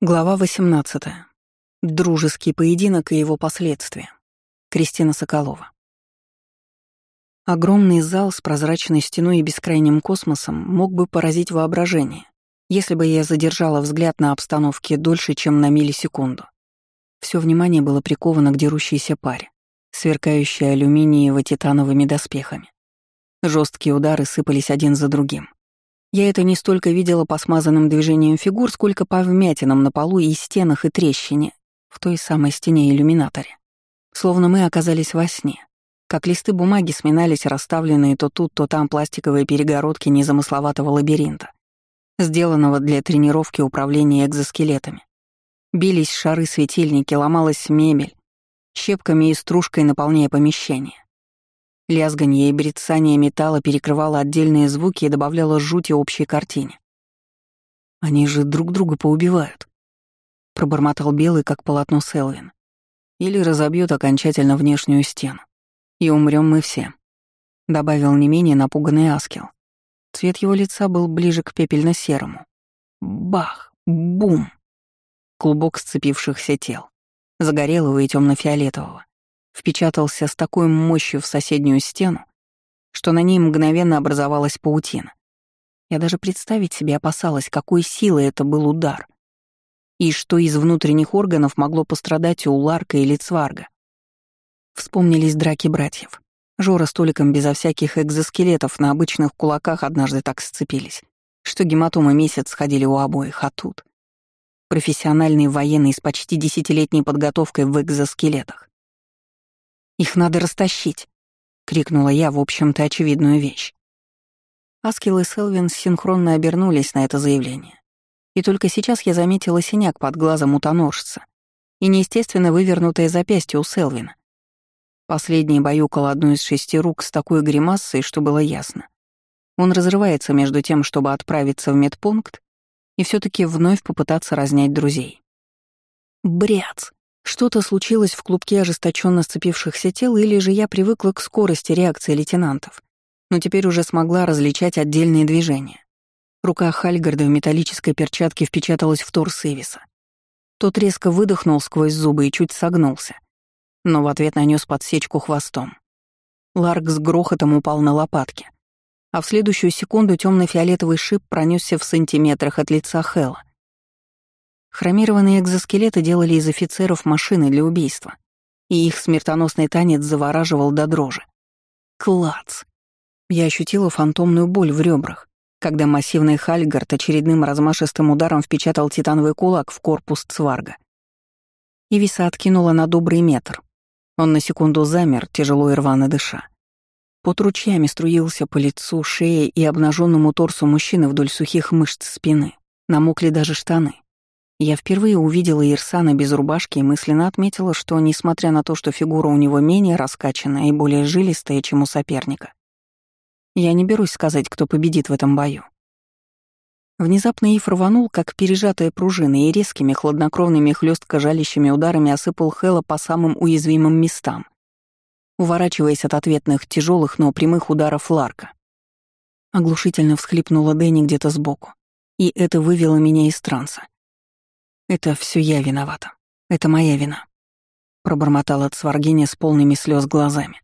Глава 18. Дружеский поединок и его последствия. Кристина Соколова. Огромный зал с прозрачной стеной и бескрайним космосом мог бы поразить воображение, если бы я задержала взгляд на обстановке дольше, чем на миллисекунду. Все внимание было приковано к дерущейся паре, сверкающей алюминиево-титановыми доспехами. Жесткие удары сыпались один за другим. Я это не столько видела по смазанным движениям фигур, сколько по вмятинам на полу и стенах и трещине в той самой стене-иллюминаторе. Словно мы оказались во сне. Как листы бумаги сминались расставленные то тут, то там пластиковые перегородки незамысловатого лабиринта, сделанного для тренировки управления экзоскелетами. Бились шары-светильники, ломалась мебель, щепками и стружкой наполняя помещение. Лязганье и брецание металла перекрывало отдельные звуки и добавляло жути общей картине. «Они же друг друга поубивают», — пробормотал белый, как полотно Селвин. «Или разобьют окончательно внешнюю стену. И умрем мы все», — добавил не менее напуганный Аскел. Цвет его лица был ближе к пепельно-серому. Бах! Бум! Клубок сцепившихся тел, загорелого и темно фиолетового впечатался с такой мощью в соседнюю стену, что на ней мгновенно образовалась паутина. Я даже представить себе опасалась, какой силой это был удар. И что из внутренних органов могло пострадать у Ларка или Цварга. Вспомнились драки братьев. Жора с Толиком безо всяких экзоскелетов на обычных кулаках однажды так сцепились, что гематомы месяц сходили у обоих, а тут... Профессиональный военный с почти десятилетней подготовкой в экзоскелетах. Их надо растащить!» — крикнула я, в общем-то, очевидную вещь. Аскел и Селвин синхронно обернулись на это заявление. И только сейчас я заметила синяк под глазом у тоножца и неестественно вывернутое запястье у Селвина. Последний баюкал одну из шести рук с такой гримасой, что было ясно. Он разрывается между тем, чтобы отправиться в медпункт и все таки вновь попытаться разнять друзей. Бряц! Что-то случилось в клубке ожесточенно сцепившихся тел, или же я привыкла к скорости реакции лейтенантов, но теперь уже смогла различать отдельные движения. Рука Хальгарда в металлической перчатке впечаталась в торс Эвиса. Тот резко выдохнул сквозь зубы и чуть согнулся, но в ответ нанес подсечку хвостом. Ларк с грохотом упал на лопатки, а в следующую секунду темно фиолетовый шип пронесся в сантиметрах от лица Хэлла. Хромированные экзоскелеты делали из офицеров машины для убийства, и их смертоносный танец завораживал до дрожи. Клац! Я ощутила фантомную боль в ребрах, когда массивный Хальгард очередным размашистым ударом впечатал титановый кулак в корпус Цварга. Ивиса откинула на добрый метр. Он на секунду замер, тяжело и рвано дыша. Под ручьями струился по лицу, шее и обнаженному торсу мужчины вдоль сухих мышц спины. Намокли даже штаны. Я впервые увидела Ирсана без рубашки и мысленно отметила, что, несмотря на то, что фигура у него менее раскачанная и более жилистая, чем у соперника, я не берусь сказать, кто победит в этом бою. Внезапно Ив рванул, как пережатая пружина, и резкими, хладнокровными, хлестко жалящими ударами осыпал Хэла по самым уязвимым местам, уворачиваясь от ответных тяжелых, но прямых ударов Ларка. Оглушительно всхлипнула Дэнни где-то сбоку, и это вывело меня из транса. «Это все я виновата. Это моя вина», — пробормотала от сваргиня с полными слез глазами.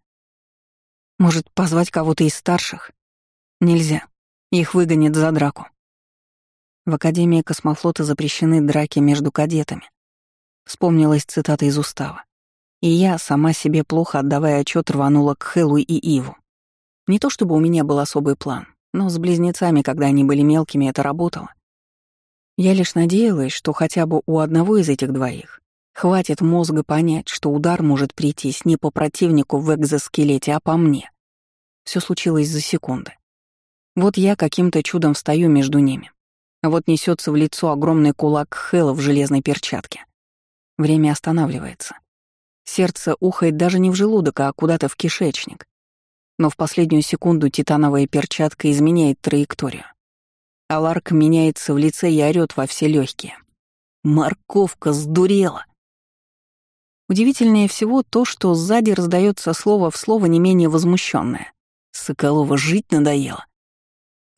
«Может, позвать кого-то из старших?» «Нельзя. Их выгонят за драку». В Академии космофлота запрещены драки между кадетами. Вспомнилась цитата из устава. И я, сама себе плохо отдавая отчет, рванула к Хэллу и Иву. Не то чтобы у меня был особый план, но с близнецами, когда они были мелкими, это работало. Я лишь надеялась, что хотя бы у одного из этих двоих хватит мозга понять, что удар может прийтись не по противнику в экзоскелете, а по мне. Все случилось за секунды. Вот я каким-то чудом встаю между ними. А вот несется в лицо огромный кулак Хэла в железной перчатке. Время останавливается. Сердце ухает даже не в желудок, а куда-то в кишечник. Но в последнюю секунду титановая перчатка изменяет траекторию. Аларк меняется в лице и орёт во все легкие. «Морковка сдурела!» Удивительнее всего то, что сзади раздается слово в слово не менее возмущенное. Соколова жить надоело.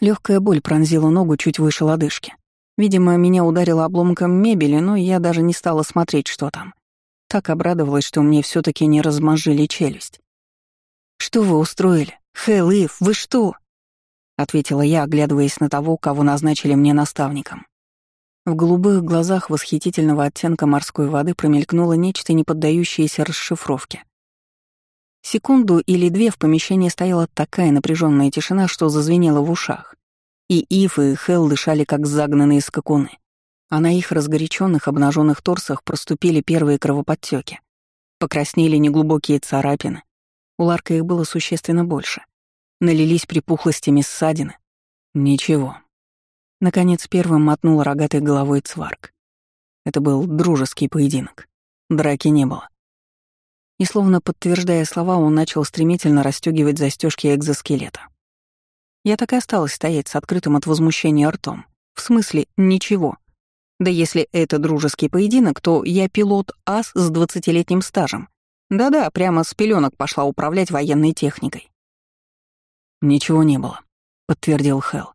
Легкая боль пронзила ногу чуть выше лодыжки. Видимо, меня ударило обломком мебели, но я даже не стала смотреть, что там. Так обрадовалась, что мне все таки не размозжили челюсть. «Что вы устроили? Хэл, Ив, вы что?» — ответила я, оглядываясь на того, кого назначили мне наставником. В голубых глазах восхитительного оттенка морской воды промелькнуло нечто, не поддающееся расшифровке. Секунду или две в помещении стояла такая напряженная тишина, что зазвенела в ушах. И Ив, и Хел дышали, как загнанные скакуны. А на их разгоряченных обнаженных торсах проступили первые кровоподтеки. Покраснели неглубокие царапины. У Ларка их было существенно больше. Налились припухлостями ссадины. Ничего. Наконец первым мотнул рогатой головой Цварк. Это был дружеский поединок. Драки не было. И словно подтверждая слова, он начал стремительно расстегивать застежки экзоскелета. Я так и осталась стоять с открытым от возмущения ртом. В смысле, ничего. Да если это дружеский поединок, то я пилот-ас с двадцатилетним стажем. Да-да, прямо с пеленок пошла управлять военной техникой. «Ничего не было», — подтвердил Хелл.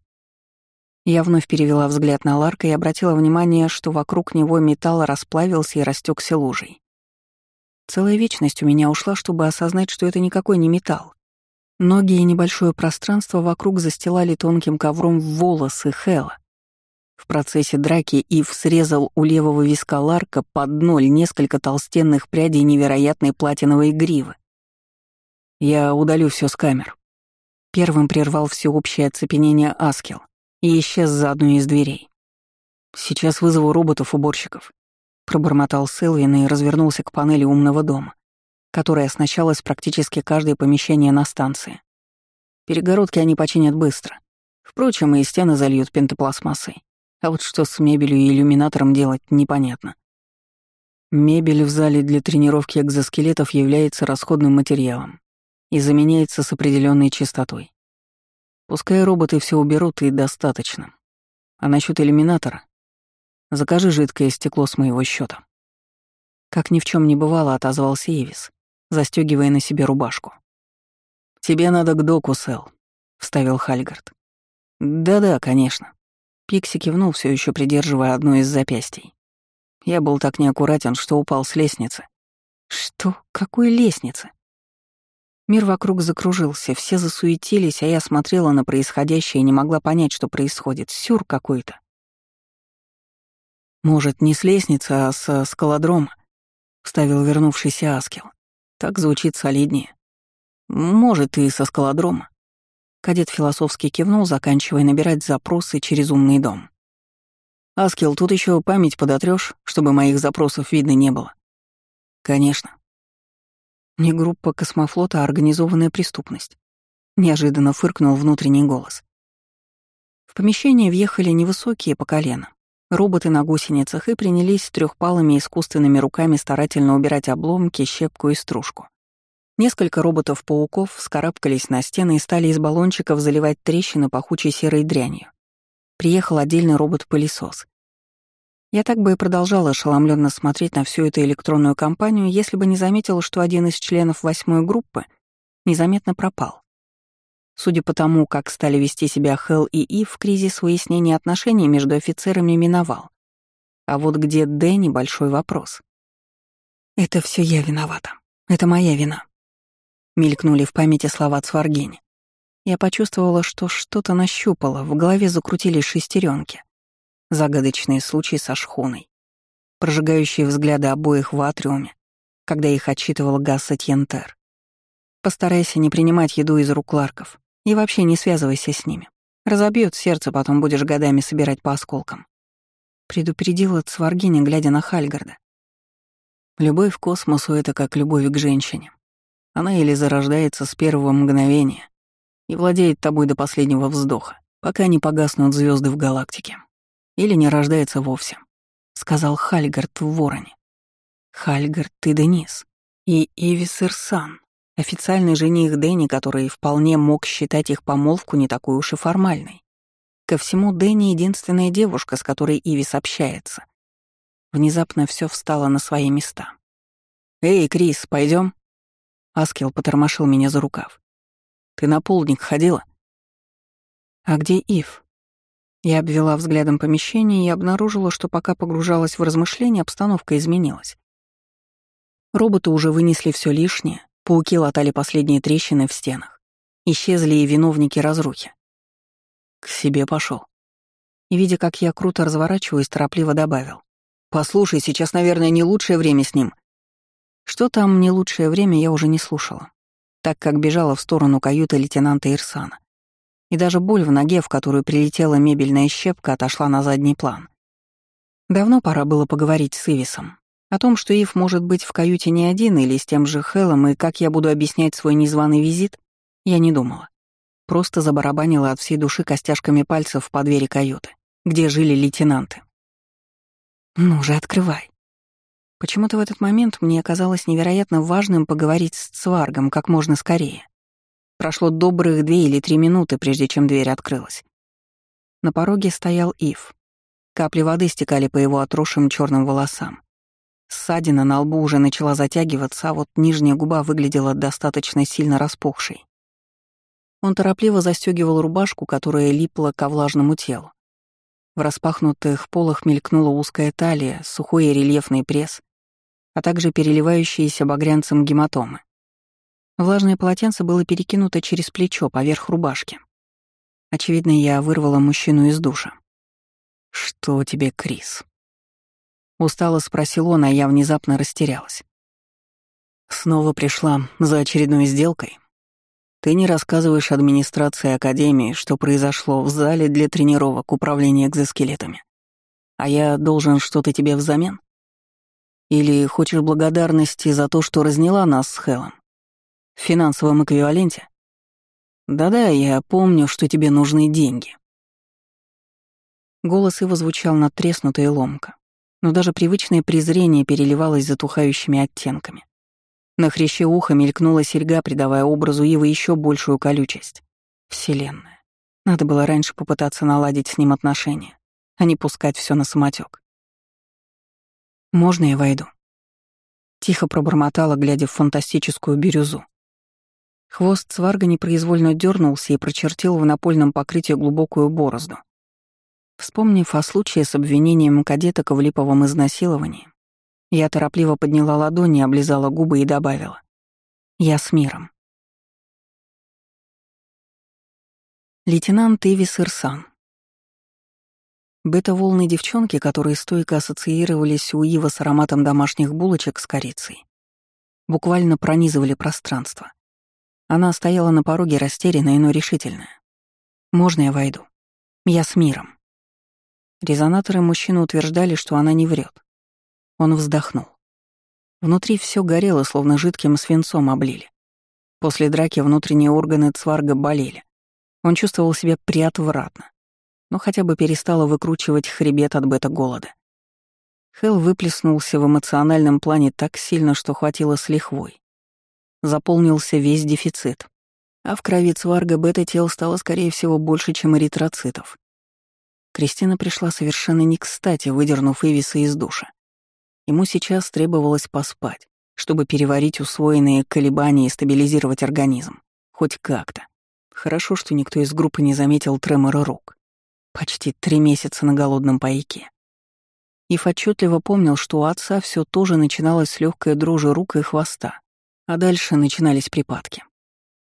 Я вновь перевела взгляд на Ларка и обратила внимание, что вокруг него металл расплавился и растекся лужей. Целая вечность у меня ушла, чтобы осознать, что это никакой не металл. Ноги и небольшое пространство вокруг застилали тонким ковром волосы Хэла. В процессе драки Ив срезал у левого виска Ларка под ноль несколько толстенных прядей невероятной платиновой гривы. «Я удалю все с камер». Первым прервал всеобщее оцепенение Аскел и исчез за одной из дверей. «Сейчас вызову роботов-уборщиков», — пробормотал Селвин и развернулся к панели умного дома которая оснащалась практически каждое помещение на станции. Перегородки они починят быстро. Впрочем, и стены зальют пентопластмассой. А вот что с мебелью и иллюминатором делать, непонятно. Мебель в зале для тренировки экзоскелетов является расходным материалом и заменяется с определенной частотой. Пускай роботы все уберут, и достаточно. А насчет иллюминатора? Закажи жидкое стекло с моего счета. Как ни в чем не бывало, отозвался Ивис застегивая на себе рубашку. «Тебе надо к доку, Сэл», — вставил Хальгард. «Да-да, конечно». Пикси кивнул, все еще придерживая одно из запястий. Я был так неаккуратен, что упал с лестницы. «Что? Какой лестницы?» Мир вокруг закружился, все засуетились, а я смотрела на происходящее и не могла понять, что происходит. Сюр какой-то. «Может, не с лестницы, а с скалодрома?» — вставил вернувшийся Аскел. Так звучит солиднее. Может, и со скалодрома. Кадет философски кивнул, заканчивая набирать запросы через умный дом. «Аскел, тут еще память подотрёшь, чтобы моих запросов видно не было?» «Конечно». «Не группа космофлота, а организованная преступность», — неожиданно фыркнул внутренний голос. В помещение въехали невысокие по колено, роботы на гусеницах и принялись трехпалыми искусственными руками старательно убирать обломки, щепку и стружку. Несколько роботов-пауков вскарабкались на стены и стали из баллончиков заливать трещины пахучей серой дрянью. Приехал отдельный робот-пылесос. Я так бы и продолжала ошеломленно смотреть на всю эту электронную компанию, если бы не заметила, что один из членов восьмой группы незаметно пропал. Судя по тому, как стали вести себя Хелл и Ив, кризис выяснения отношений между офицерами миновал. А вот где Дэнни — большой вопрос. «Это все я виновата. Это моя вина», — мелькнули в памяти слова Цваргини. Я почувствовала, что что-то нащупало, в голове закрутились шестеренки. Загадочные случаи со шхуной. Прожигающие взгляды обоих в атриуме, когда их отчитывал Гасса Тьентер. Постарайся не принимать еду из рук Ларков и вообще не связывайся с ними. Разобьет сердце, потом будешь годами собирать по осколкам. Предупредила Цваргиня, глядя на Хальгарда. Любовь к космосу — это как любовь к женщине. Она или зарождается с первого мгновения и владеет тобой до последнего вздоха, пока не погаснут звезды в галактике. Или не рождается вовсе, — сказал Хальгард в Вороне. Хальгард и Денис. И Ивис Ирсан, Официальный жених Дэнни, который вполне мог считать их помолвку не такой уж и формальной. Ко всему, Дэнни — единственная девушка, с которой Ивис общается. Внезапно все встало на свои места. «Эй, Крис, пойдем? Аскел потормошил меня за рукав. «Ты на полдник ходила?» «А где Ив?» Я обвела взглядом помещение и обнаружила, что пока погружалась в размышления, обстановка изменилась. Роботы уже вынесли все лишнее, пауки латали последние трещины в стенах. Исчезли и виновники разрухи. К себе пошел. И, видя, как я круто разворачиваюсь, торопливо добавил. «Послушай, сейчас, наверное, не лучшее время с ним». Что там не лучшее время, я уже не слушала, так как бежала в сторону каюты лейтенанта Ирсана и даже боль в ноге, в которую прилетела мебельная щепка, отошла на задний план. Давно пора было поговорить с Ивисом. О том, что Ив может быть в каюте не один или с тем же Хелом, и как я буду объяснять свой незваный визит, я не думала. Просто забарабанила от всей души костяшками пальцев по двери каюты, где жили лейтенанты. «Ну же, открывай». Почему-то в этот момент мне казалось невероятно важным поговорить с Цваргом как можно скорее. Прошло добрых две или три минуты, прежде чем дверь открылась. На пороге стоял Ив. Капли воды стекали по его отросшим черным волосам. Ссадина на лбу уже начала затягиваться, а вот нижняя губа выглядела достаточно сильно распухшей. Он торопливо застегивал рубашку, которая липла ко влажному телу. В распахнутых полах мелькнула узкая талия, сухой и рельефный пресс, а также переливающиеся багрянцем гематомы. Влажное полотенце было перекинуто через плечо, поверх рубашки. Очевидно, я вырвала мужчину из душа. «Что тебе, Крис?» Устало спросил он, а я внезапно растерялась. Снова пришла за очередной сделкой. Ты не рассказываешь администрации Академии, что произошло в зале для тренировок управления экзоскелетами. А я должен что-то тебе взамен? Или хочешь благодарности за то, что разняла нас с Хелом? В финансовом эквиваленте? Да-да, я помню, что тебе нужны деньги. Голос его звучал надтреснуто и ломко, но даже привычное презрение переливалось затухающими оттенками. На хряще уха мелькнула серьга, придавая образу Ивы еще большую колючесть. Вселенная. Надо было раньше попытаться наладить с ним отношения, а не пускать все на самотек. «Можно я войду?» Тихо пробормотала, глядя в фантастическую бирюзу. Хвост сварга непроизвольно дернулся и прочертил в напольном покрытии глубокую борозду. Вспомнив о случае с обвинением кадеток в липовом изнасиловании, я торопливо подняла ладони, облизала губы и добавила. «Я с миром». Лейтенант Ивис Ирсан. Бета-волны девчонки, которые стойко ассоциировались у Ива с ароматом домашних булочек с корицей, буквально пронизывали пространство. Она стояла на пороге растерянная, но решительная. «Можно я войду? Я с миром». Резонаторы мужчины утверждали, что она не врет. Он вздохнул. Внутри все горело, словно жидким свинцом облили. После драки внутренние органы Цварга болели. Он чувствовал себя приотвратно, но хотя бы перестала выкручивать хребет от бета-голода. Хелл выплеснулся в эмоциональном плане так сильно, что хватило с лихвой заполнился весь дефицит. А в крови цварга бета-тел стало, скорее всего, больше, чем эритроцитов. Кристина пришла совершенно не кстати, выдернув Эвиса из душа. Ему сейчас требовалось поспать, чтобы переварить усвоенные колебания и стабилизировать организм. Хоть как-то. Хорошо, что никто из группы не заметил тремора рук. Почти три месяца на голодном пайке. Ив отчетливо помнил, что у отца все тоже начиналось с легкой дрожи рук и хвоста. А дальше начинались припадки.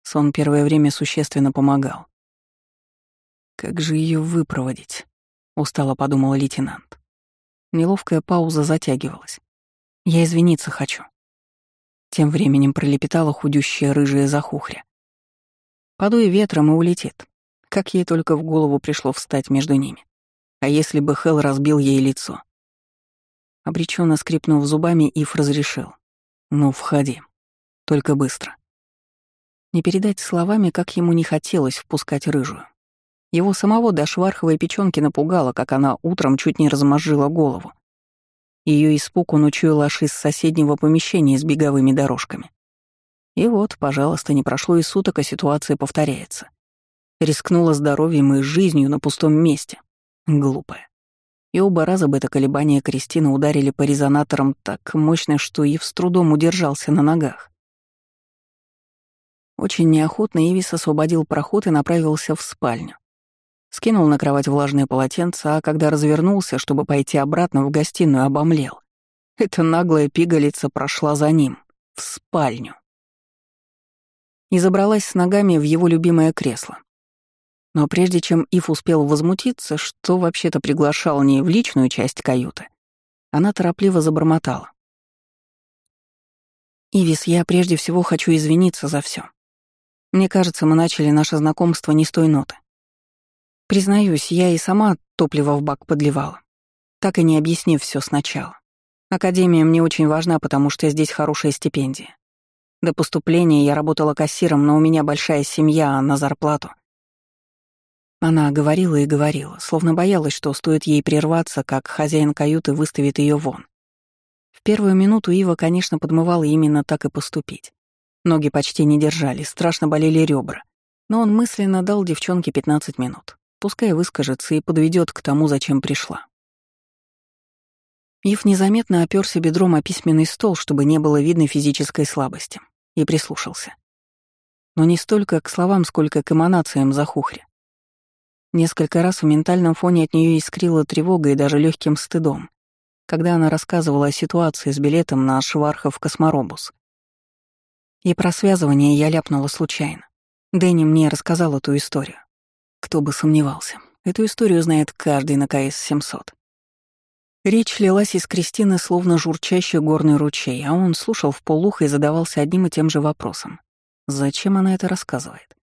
Сон первое время существенно помогал. «Как же ее выпроводить?» — устало подумал лейтенант. Неловкая пауза затягивалась. «Я извиниться хочу». Тем временем пролепетала худющая рыжая захухря. Подуй ветром и улетит. Как ей только в голову пришло встать между ними. А если бы Хел разбил ей лицо? Обреченно скрипнув зубами, Ив разрешил. «Ну, входи». Только быстро. Не передать словами, как ему не хотелось впускать рыжую. Его самого до шварховой печёнки напугало, как она утром чуть не размозжила голову. Ее испуг он учуял аж из соседнего помещения с беговыми дорожками. И вот, пожалуйста, не прошло и суток, а ситуация повторяется. Рискнула здоровьем и жизнью на пустом месте. Глупая. И оба раза бета-колебания Кристины ударили по резонаторам так мощно, что Ив с трудом удержался на ногах. Очень неохотно Ивис освободил проход и направился в спальню. Скинул на кровать влажное полотенце, а когда развернулся, чтобы пойти обратно в гостиную, обомлел. Эта наглая пигалица прошла за ним, в спальню. И забралась с ногами в его любимое кресло. Но прежде чем Ив успел возмутиться, что вообще-то приглашал не в личную часть каюты, она торопливо забормотала. «Ивис, я прежде всего хочу извиниться за все. Мне кажется, мы начали наше знакомство не с той ноты. Признаюсь, я и сама топливо в бак подливала, так и не объяснив все сначала. Академия мне очень важна, потому что здесь хорошая стипендия. До поступления я работала кассиром, но у меня большая семья, а на зарплату. Она говорила и говорила, словно боялась, что стоит ей прерваться, как хозяин каюты выставит ее вон. В первую минуту Ива, конечно, подмывала именно так и поступить. Ноги почти не держали, страшно болели ребра. Но он мысленно дал девчонке 15 минут. Пускай выскажется и подведет к тому, зачем пришла. Ив незаметно оперся бедром о письменный стол, чтобы не было видно физической слабости, и прислушался. Но не столько к словам, сколько к эманациям Захухри. Несколько раз в ментальном фоне от нее искрила тревога и даже легким стыдом, когда она рассказывала о ситуации с билетом на Швархов косморобус. И про связывание я ляпнула случайно. Дэнни мне рассказал эту историю. Кто бы сомневался. Эту историю знает каждый на КС-700. Речь лилась из Кристины словно журчащий горный ручей, а он слушал в полухо и задавался одним и тем же вопросом. Зачем она это рассказывает?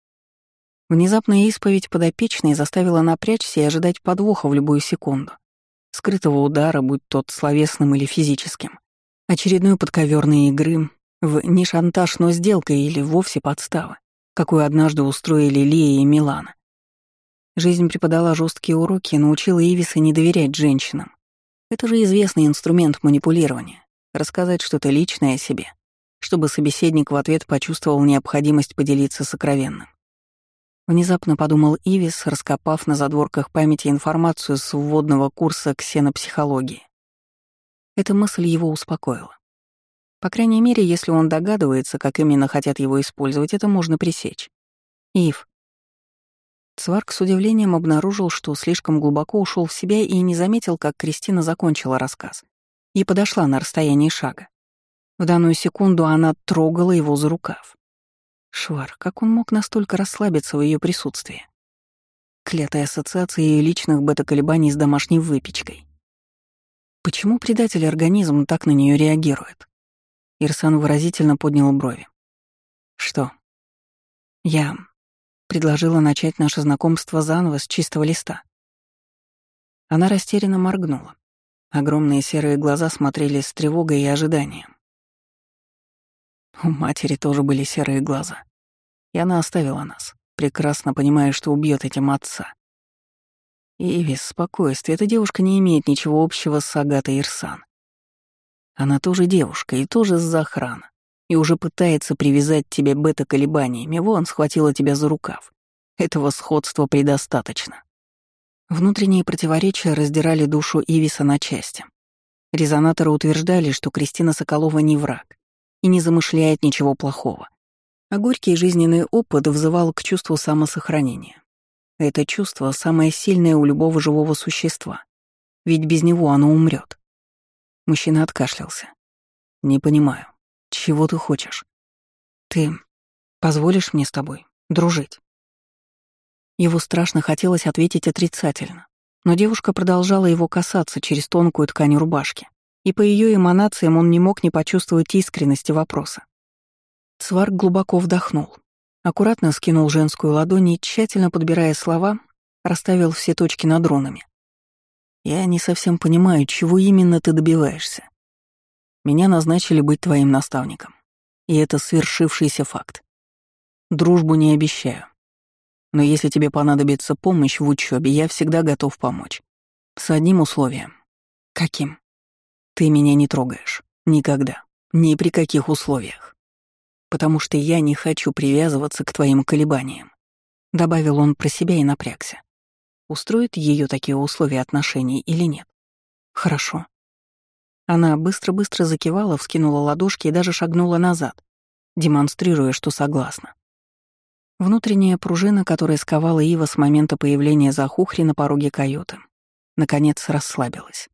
Внезапная исповедь подопечной заставила напрячься и ожидать подвоха в любую секунду. Скрытого удара, будь тот словесным или физическим. Очередной подковерной игры в не шантаж, но сделка или вовсе подстава, какую однажды устроили Лия и Милана. Жизнь преподала жесткие уроки и научила Ивиса не доверять женщинам. Это же известный инструмент манипулирования — рассказать что-то личное о себе, чтобы собеседник в ответ почувствовал необходимость поделиться сокровенным. Внезапно подумал Ивис, раскопав на задворках памяти информацию с вводного курса ксенопсихологии. Эта мысль его успокоила. По крайней мере, если он догадывается, как именно хотят его использовать, это можно пресечь. Ив, Цварк с удивлением обнаружил, что слишком глубоко ушел в себя и не заметил, как Кристина закончила рассказ и подошла на расстояние шага. В данную секунду она трогала его за рукав. Швар, как он мог настолько расслабиться в ее присутствии? Клятая ассоциация личных бета-колебаний с домашней выпечкой. Почему предатель организм так на нее реагирует? Ирсан выразительно поднял брови. Что? Я Предложила начать наше знакомство заново с чистого листа. Она растерянно моргнула. Огромные серые глаза смотрели с тревогой и ожиданием. У матери тоже были серые глаза. И она оставила нас, прекрасно понимая, что убьет этим отца. Ивис, спокойствие, эта девушка не имеет ничего общего с Агатой Ирсан. Она тоже девушка и тоже с захрана и уже пытается привязать тебя бета-колебаниями, вон схватила тебя за рукав. Этого сходства предостаточно. Внутренние противоречия раздирали душу Ивиса на части. Резонаторы утверждали, что Кристина Соколова не враг и не замышляет ничего плохого. А горький жизненный опыт взывал к чувству самосохранения. Это чувство самое сильное у любого живого существа, ведь без него оно умрет. Мужчина откашлялся. «Не понимаю. Чего ты хочешь? Ты позволишь мне с тобой дружить? Его страшно хотелось ответить отрицательно, но девушка продолжала его касаться через тонкую ткань рубашки, и по ее эманациям он не мог не почувствовать искренности вопроса. Цварк глубоко вдохнул, аккуратно скинул женскую ладонь и, тщательно подбирая слова, расставил все точки над рунами. «Я не совсем понимаю, чего именно ты добиваешься. Меня назначили быть твоим наставником. И это свершившийся факт. Дружбу не обещаю. Но если тебе понадобится помощь в учебе, я всегда готов помочь. С одним условием. Каким? Ты меня не трогаешь. Никогда. Ни при каких условиях. Потому что я не хочу привязываться к твоим колебаниям. Добавил он про себя и напрягся. Устроит ее такие условия отношений или нет? Хорошо. Она быстро-быстро закивала, вскинула ладошки и даже шагнула назад, демонстрируя, что согласна. Внутренняя пружина, которая сковала Ива с момента появления Захухри на пороге каюты, наконец расслабилась.